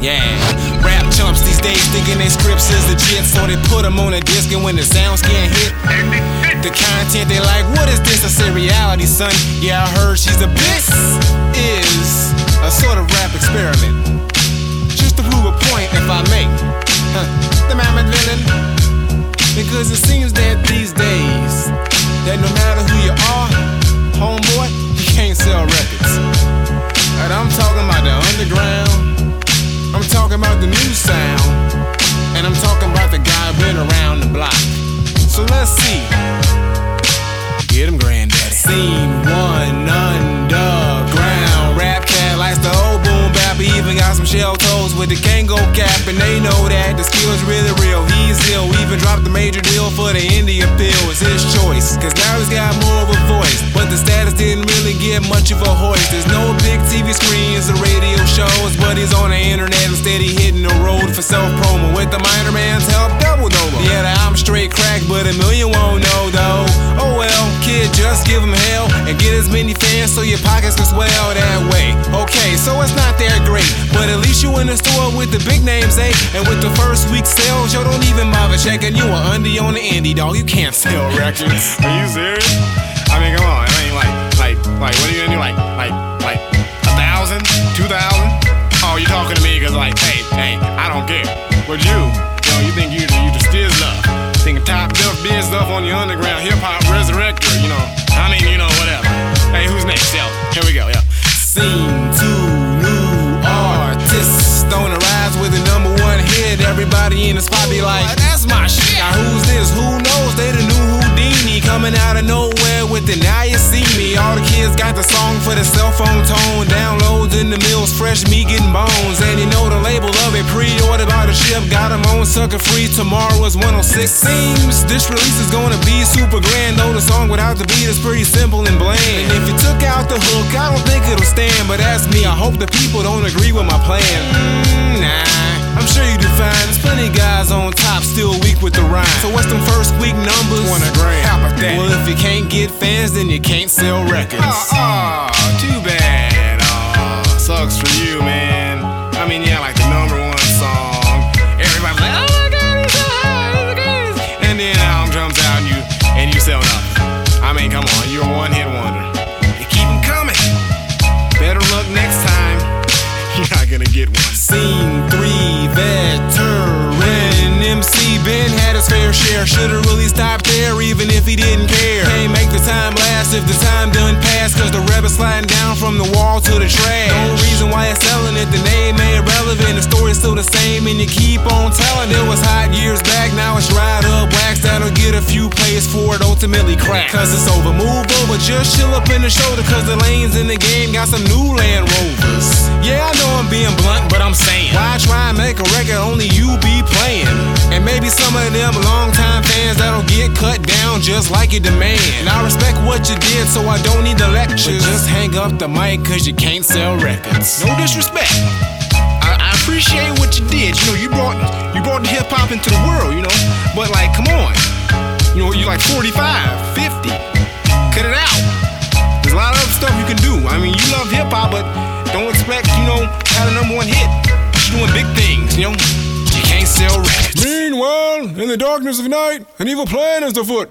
Yeah, rap chumps these days thinking their scripts is legit, so they put them on a disc and when the sounds can't hit the content, they like, what is this? I say reality, son. Yeah, I heard she's a bitch. Is a sort of rap experiment. So let's see. Get him, granddaddy. Scene one underground. Rap cat likes the old boom bap. He even got some shell toes with the Kangol cap. And they know that the skill's really real. He's ill. Even dropped the major deal for the India pill. It's his choice. Cause now he's got more of a voice. But the status didn't really get much of a hoist. There's no big TV screens or radio shows. But he's on the internet instead he hitting the road for self promo. With the minor man's help, straight crack, but a million won't know though. Oh well, kid, just give him hell and get as many fans so your pockets can swell that way. Okay, so it's not that great, but at least you in the store with the big names, eh? And with the first week sales, yo, don't even bother checking. You are undie on the indie, dog. You can't sell records. Are you serious? I mean, come on. I mean, like, like, like, what are you gonna do? Like, like, like, a thousand, two thousand? Oh, you talking to me? Cause like, hey, hey, I don't care. But you, top shelf biz stuff on your underground hip hop resurrector, you know. I mean, you know, whatever. Hey, who's next? Yo, here we go. Yeah. Scene two new artists on the rise with the number one hit. Everybody in the spot be like, that's my shit. Now who's this? Who knows? They the new Houdini coming out of nowhere with the now you see me. All the kids got the for the cell phone tone. Downloads in the mills, fresh meat getting bones. And you know the label of it pre-ordered by the ship. Got them on sucker free. Tomorrow is 106. Seems this release is gonna be super grand. Though the song without the beat is pretty simple and bland. And if you took out the hook, I don't think it'll stand. But that's me. I hope the people don't agree with my plan. Mm, nah, I'm sure you do fine. There's plenty guys on top still weak with the rhyme. So what's them first week numbers? One a grand. How about that? Well, if you can't get fans, then you can't sell records. Oh, oh, too bad. Oh, sucks for you, man. I mean, yeah, like the number one song. Everybody's like, oh my god, it's so high, oh my god. And then album comes out and you and you sell nothing. I mean, come on, you're a one-hit wonder. You keep 'em coming. Better luck next time. You're not gonna get one. Scene three, veteran MC Ben had his fair share. Should've really stopped even if he didn't care. Can't make the time last if the time done passed. Cause the rep is sliding down from the wall to the trash. No reason why it's selling it, the name ain't relevant. The story's still the same, and you keep on telling it. was hot years back, now it's dried up wax. That'll get a few plays for it, ultimately crack. Cause it's over, move over, just chill up in the shoulder. Cause the lanes in the game got some new Land Rovers. Yeah, I know I'm being blunt, but I'm saying, why try and make a record only you be playing? And maybe some of them longtime fans that'll get cut down just like you demand. And I respect what you did, so I don't need the lectures. But just hang up the mic, cause you can't sell records. No disrespect. I, I appreciate what you did. You know, you brought you brought the hip hop into the world, you know. But like, come on. You know, you're like 45, 50. Cut it out. There's a lot of other stuff you can do. I mean, you love hip hop, but don't expect, you know, have a number one hit. You're doing big things, you know. Sell records. Meanwhile, in the darkness of night, an evil plan is afoot.